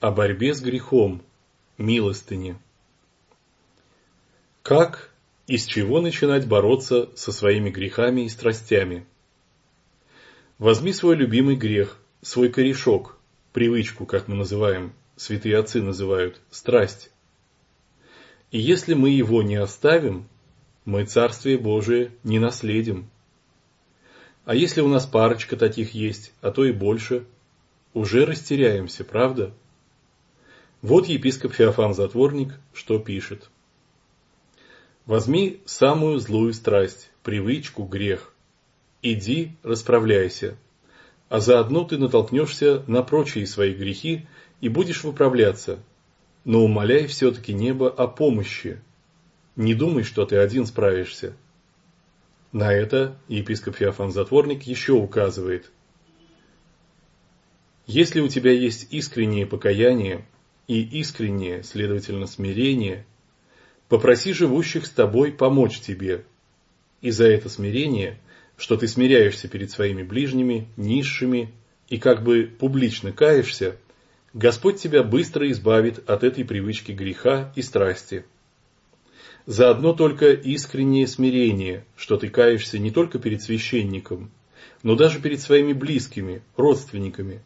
О борьбе с грехом. Милостыне. Как и с чего начинать бороться со своими грехами и страстями? Возьми свой любимый грех, свой корешок, привычку, как мы называем, святые отцы называют, страсть. И если мы его не оставим, мы Царствие Божие не наследим. А если у нас парочка таких есть, а то и больше, уже растеряемся, правда? Вот епископ Феофан Затворник что пишет. Возьми самую злую страсть, привычку, грех. Иди, расправляйся. А заодно ты натолкнешься на прочие свои грехи и будешь выправляться. Но умоляй все-таки небо о помощи. Не думай, что ты один справишься. На это епископ Феофан Затворник еще указывает. Если у тебя есть искреннее покаяние и искреннее, следовательно, смирение – Попроси живущих с тобой помочь тебе. И за это смирение, что ты смиряешься перед своими ближними, низшими и как бы публично каешься, Господь тебя быстро избавит от этой привычки греха и страсти. Заодно только искреннее смирение, что ты каешься не только перед священником, но даже перед своими близкими, родственниками.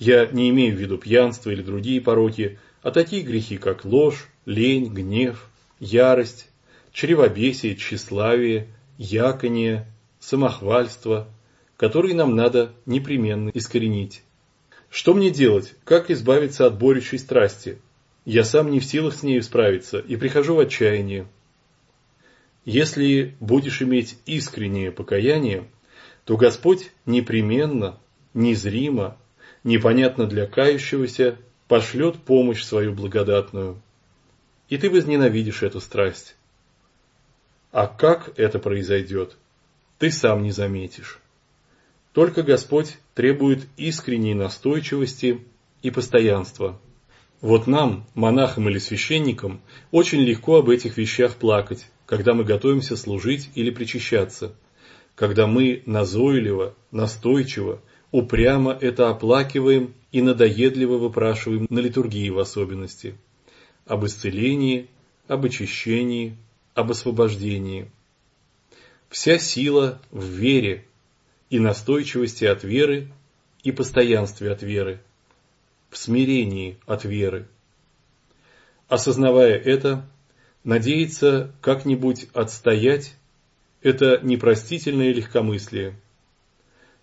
Я не имею в виду пьянство или другие пороки, а такие грехи, как ложь, лень, гнев, ярость, чревобесие, тщеславие, яконие, самохвальство, которые нам надо непременно искоренить. Что мне делать? Как избавиться от борющей страсти? Я сам не в силах с нею справиться и прихожу в отчаяние. Если будешь иметь искреннее покаяние, то Господь непременно, незримо, непонятно для кающегося, пошлет помощь свою благодатную и ты возненавидишь эту страсть. А как это произойдет, ты сам не заметишь. Только Господь требует искренней настойчивости и постоянства. Вот нам, монахам или священникам, очень легко об этих вещах плакать, когда мы готовимся служить или причащаться, когда мы назойливо, настойчиво, упрямо это оплакиваем и надоедливо выпрашиваем на литургии в особенности – об исцелении, об очищении, об освобождении. Вся сила в вере и настойчивости от веры и постоянстве от веры, в смирении от веры. Осознавая это, надеяться как-нибудь отстоять – это непростительное легкомыслие.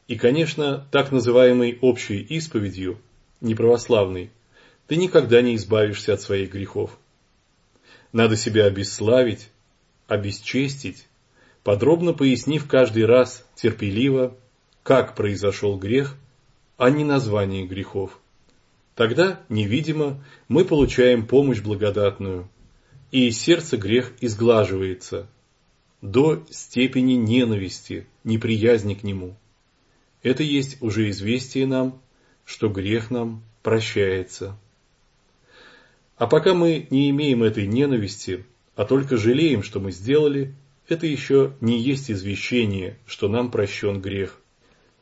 И, конечно, так называемой общей исповедью, неправославной, ты никогда не избавишься от своих грехов. Надо себя обесславить, обесчестить, подробно пояснив каждый раз терпеливо, как произошел грех, а не название грехов. Тогда, невидимо, мы получаем помощь благодатную, и из сердца грех изглаживается до степени ненависти, неприязни к нему. Это есть уже известие нам, что грех нам прощается. А пока мы не имеем этой ненависти, а только жалеем, что мы сделали, это еще не есть извещение, что нам прощен грех.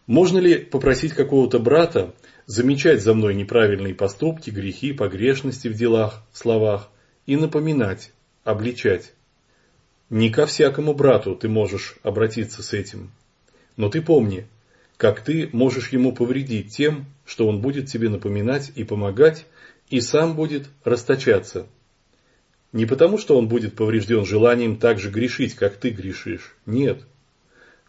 Можно ли попросить какого-то брата замечать за мной неправильные поступки, грехи, погрешности в делах, словах и напоминать, обличать? Не ко всякому брату ты можешь обратиться с этим. Но ты помни, как ты можешь ему повредить тем, что он будет тебе напоминать и помогать, и сам будет расточаться. Не потому, что он будет поврежден желанием так же грешить, как ты грешишь. Нет.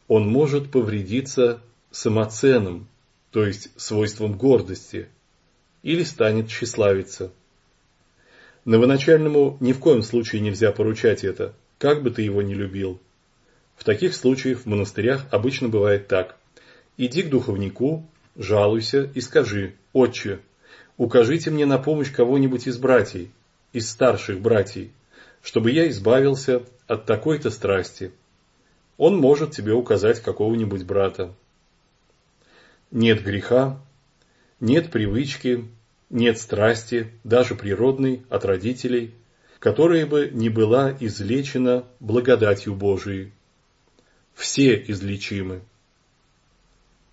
Он может повредиться самоценом, то есть свойством гордости, или станет тщеславиться. Новоначальному ни в коем случае нельзя поручать это, как бы ты его ни любил. В таких случаях в монастырях обычно бывает так. Иди к духовнику, жалуйся и скажи, «Отче, укажите мне на помощь кого-нибудь из братьев, из старших братьев, чтобы я избавился от такой-то страсти. Он может тебе указать какого-нибудь брата. Нет греха, нет привычки, нет страсти, даже природной, от родителей, которая бы не была излечена благодатью Божией. Все излечимы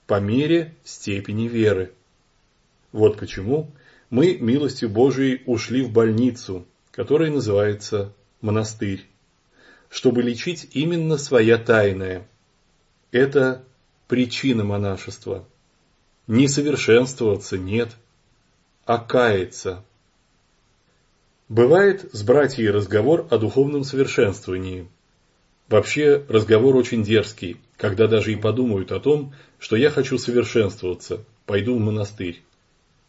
по мере степени веры. Вот почему мы милостью Божией ушли в больницу, которая называется монастырь, чтобы лечить именно своя тайная. Это причина монашества. Не совершенствоваться нет, а каяться. Бывает с братьей разговор о духовном совершенствовании. Вообще разговор очень дерзкий, когда даже и подумают о том, что я хочу совершенствоваться, пойду в монастырь.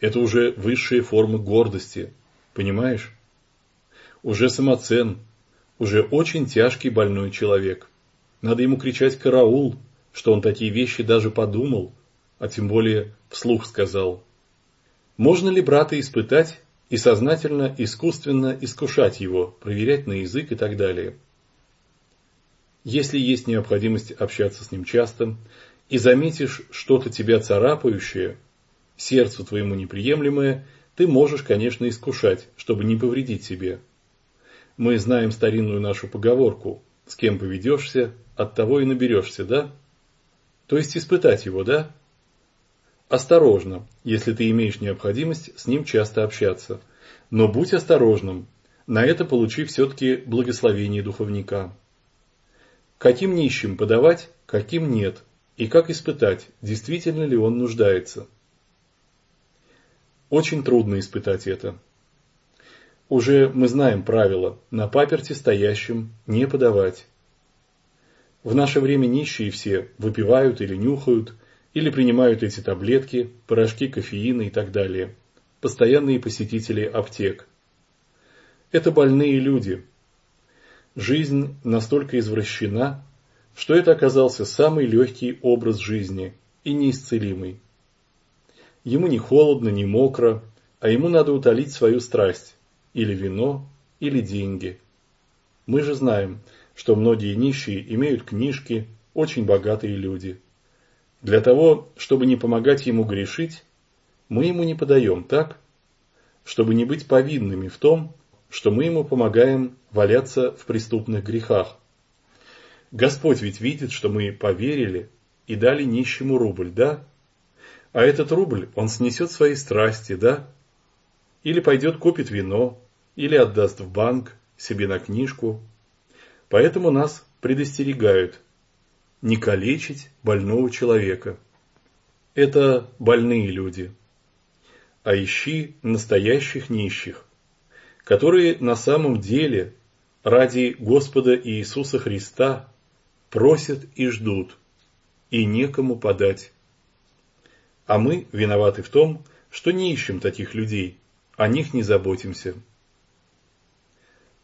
Это уже высшие формы гордости, понимаешь? Уже самоцен, уже очень тяжкий больной человек. Надо ему кричать «караул», что он такие вещи даже подумал, а тем более вслух сказал. Можно ли брата испытать и сознательно, искусственно искушать его, проверять на язык и так далее? Если есть необходимость общаться с ним часто, и заметишь что-то тебя царапающее, сердцу твоему неприемлемое, ты можешь, конечно, искушать, чтобы не повредить себе. Мы знаем старинную нашу поговорку «С кем поведешься, от того и наберешься», да? То есть испытать его, да? Осторожно, если ты имеешь необходимость с ним часто общаться. Но будь осторожным, на это получи все-таки благословение духовника. Каким нищим подавать, каким нет, и как испытать, действительно ли он нуждается. Очень трудно испытать это. Уже мы знаем правило «на паперти стоящим не подавать». В наше время нищие все выпивают или нюхают, или принимают эти таблетки, порошки кофеина и так далее. Постоянные посетители аптек. Это больные люди. Жизнь настолько извращена, что это оказался самый легкий образ жизни и неисцелимый. Ему не холодно, не мокро, а ему надо утолить свою страсть, или вино, или деньги. Мы же знаем, что многие нищие имеют книжки, очень богатые люди. Для того, чтобы не помогать ему грешить, мы ему не подаем, так? Чтобы не быть повинными в том, что мы ему помогаем валяться в преступных грехах. Господь ведь видит, что мы поверили и дали нищему рубль, да? А этот рубль он снесет свои страсти, да? Или пойдет купит вино, или отдаст в банк, себе на книжку, Поэтому нас предостерегают не калечить больного человека. Это больные люди. А ищи настоящих нищих, которые на самом деле ради Господа Иисуса Христа просят и ждут, и некому подать. А мы виноваты в том, что не ищем таких людей, о них не заботимся.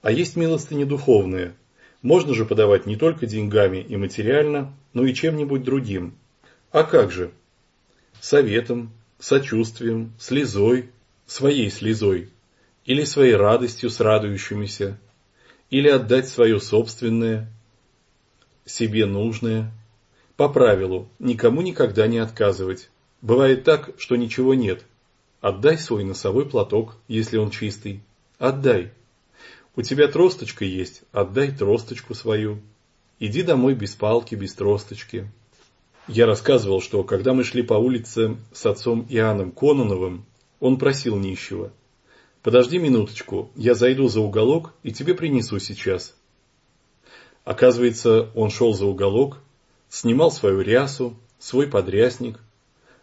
А есть милостыня духовная, можно же подавать не только деньгами и материально, но и чем-нибудь другим. А как же? Советом, сочувствием, слезой, своей слезой, или своей радостью с радующимися, или отдать свое собственное, себе нужное. По правилу, никому никогда не отказывать. Бывает так, что ничего нет. Отдай свой носовой платок, если он чистый. Отдай. У тебя тросточка есть, отдай тросточку свою. Иди домой без палки, без тросточки. Я рассказывал, что когда мы шли по улице с отцом Иоанном Кононовым, он просил нищего. «Подожди минуточку, я зайду за уголок и тебе принесу сейчас». Оказывается, он шел за уголок, снимал свою рясу, свой подрясник,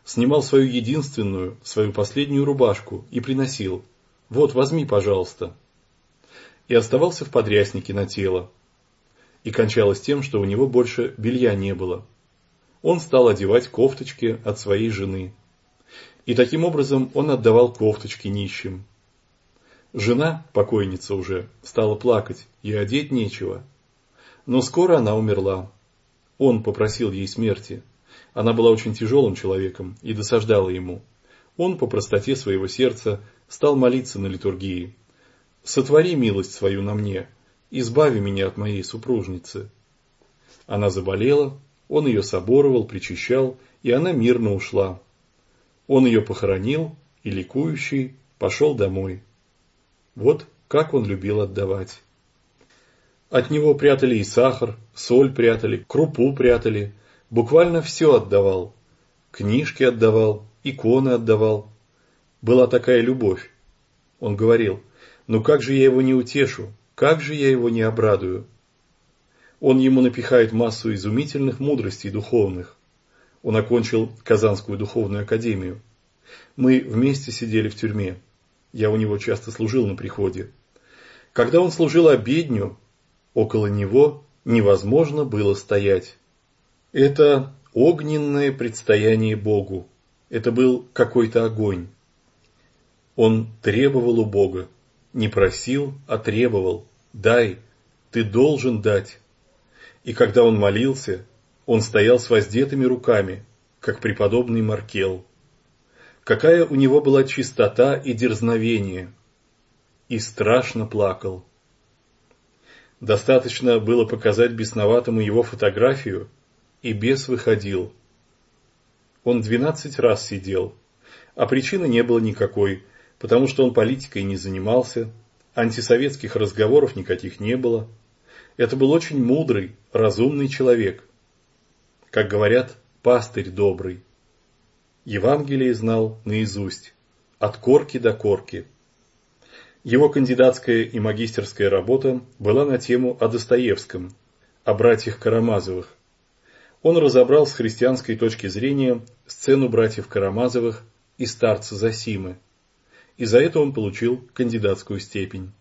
снимал свою единственную, свою последнюю рубашку и приносил. «Вот, возьми, пожалуйста» и оставался в подряснике на тело. И кончалось тем, что у него больше белья не было. Он стал одевать кофточки от своей жены. И таким образом он отдавал кофточки нищим. Жена, покойница уже, стала плакать, и одеть нечего. Но скоро она умерла. Он попросил ей смерти. Она была очень тяжелым человеком и досаждала ему. Он по простоте своего сердца стал молиться на литургии сотвори милость свою на мне, избави меня от моей супружницы. Она заболела, он ее соборовал, причащал, и она мирно ушла. Он ее похоронил, и ликующий пошел домой. Вот как он любил отдавать. От него прятали и сахар, соль прятали, крупу прятали, буквально все отдавал. Книжки отдавал, иконы отдавал. была такая любовь. Он говорил, ну как же я его не утешу, как же я его не обрадую. Он ему напихает массу изумительных мудростей духовных. Он окончил Казанскую духовную академию. Мы вместе сидели в тюрьме. Я у него часто служил на приходе. Когда он служил обедню, около него невозможно было стоять. Это огненное предстояние Богу. Это был какой-то огонь. Он требовал у Бога. Не просил, а требовал. Дай, ты должен дать. И когда он молился, он стоял с воздетыми руками, как преподобный Маркел. Какая у него была чистота и дерзновение. И страшно плакал. Достаточно было показать бесноватому его фотографию, и бес выходил. Он двенадцать раз сидел, а причины не было никакой, потому что он политикой не занимался, антисоветских разговоров никаких не было. Это был очень мудрый, разумный человек. Как говорят, пастырь добрый. Евангелие знал наизусть, от корки до корки. Его кандидатская и магистерская работа была на тему о Достоевском, о братьях Карамазовых. Он разобрал с христианской точки зрения сцену братьев Карамазовых и старца Засимы, и за это он получил кандидатскую степень.